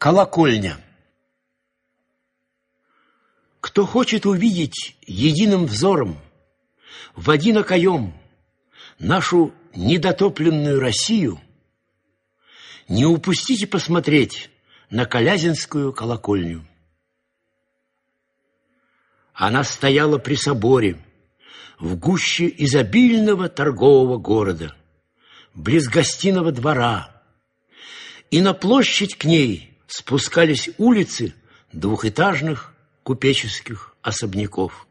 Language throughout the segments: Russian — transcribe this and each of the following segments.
Колокольня. Кто хочет увидеть единым взором в один окоем нашу недотопленную Россию, не упустите посмотреть на Колязинскую колокольню. Она стояла при соборе, в гуще изобильного торгового города, близ гостиного двора, и на площадь к ней – спускались улицы двухэтажных купеческих особняков.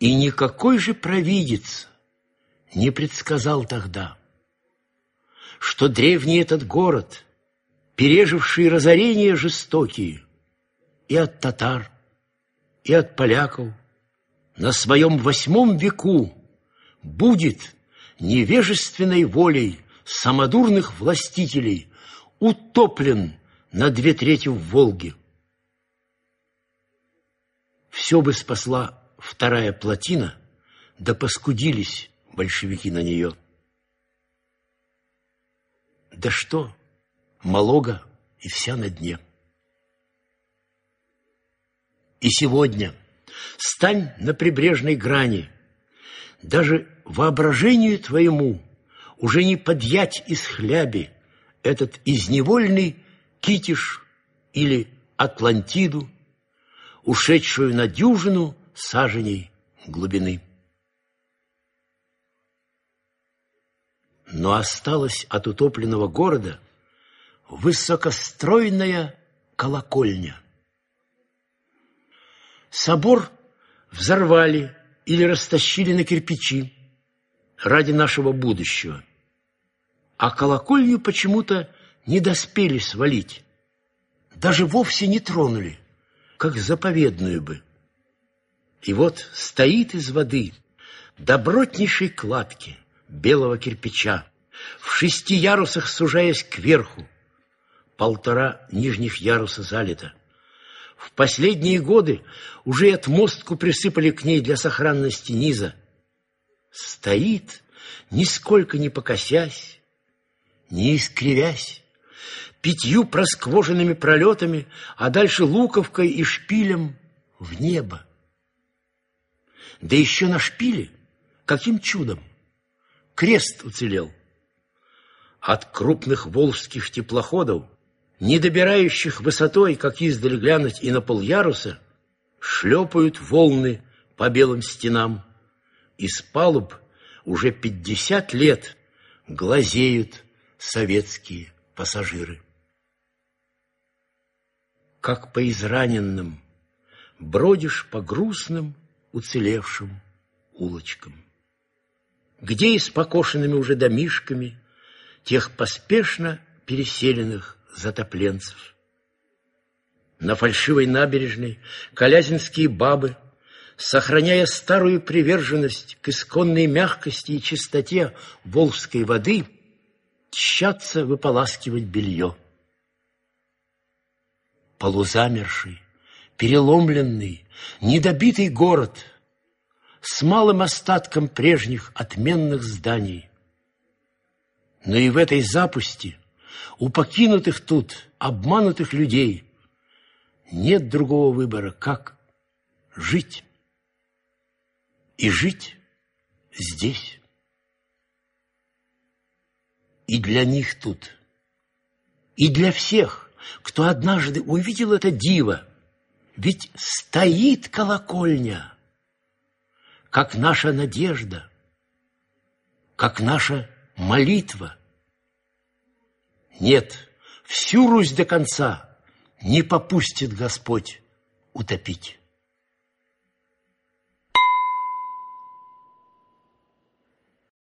И никакой же провидец не предсказал тогда, что древний этот город, переживший разорения жестокие и от татар, и от поляков, на своем восьмом веку будет невежественной волей самодурных властителей утоплен на две трети в Волге. Все бы спасла вторая плотина, да поскудились большевики на нее. Да что, Малога и вся на дне. И сегодня стань на прибрежной грани, даже воображению твоему уже не подъять из хляби, этот изневольный Китиш или Атлантиду, ушедшую на дюжину саженей глубины. Но осталась от утопленного города высокостройная колокольня. Собор взорвали или растащили на кирпичи ради нашего будущего – а колокольню почему-то не доспели свалить. Даже вовсе не тронули, как заповедную бы. И вот стоит из воды добротнейшей кладки белого кирпича, в шести ярусах сужаясь кверху, полтора нижних яруса залито. В последние годы уже отмостку присыпали к ней для сохранности низа. Стоит, нисколько не покосясь, не искривясь, пятью просквоженными пролетами, а дальше луковкой и шпилем в небо. Да еще на шпиле, каким чудом, крест уцелел. От крупных волжских теплоходов, не добирающих высотой, как издали глянуть и на поляруса, шлепают волны по белым стенам. Из палуб уже пятьдесят лет глазеют советские пассажиры. Как по израненным бродишь по грустным уцелевшим улочкам, где и с покошенными уже домишками тех поспешно переселенных затопленцев. На фальшивой набережной колязинские бабы, сохраняя старую приверженность к исконной мягкости и чистоте волжской воды, тщатся выполаскивать белье. Полузамерший, переломленный, недобитый город с малым остатком прежних отменных зданий. Но и в этой запусти у покинутых тут, обманутых людей нет другого выбора, как жить. И жить здесь и для них тут, и для всех, кто однажды увидел это диво. Ведь стоит колокольня, как наша надежда, как наша молитва. Нет, всю Русь до конца не попустит Господь утопить.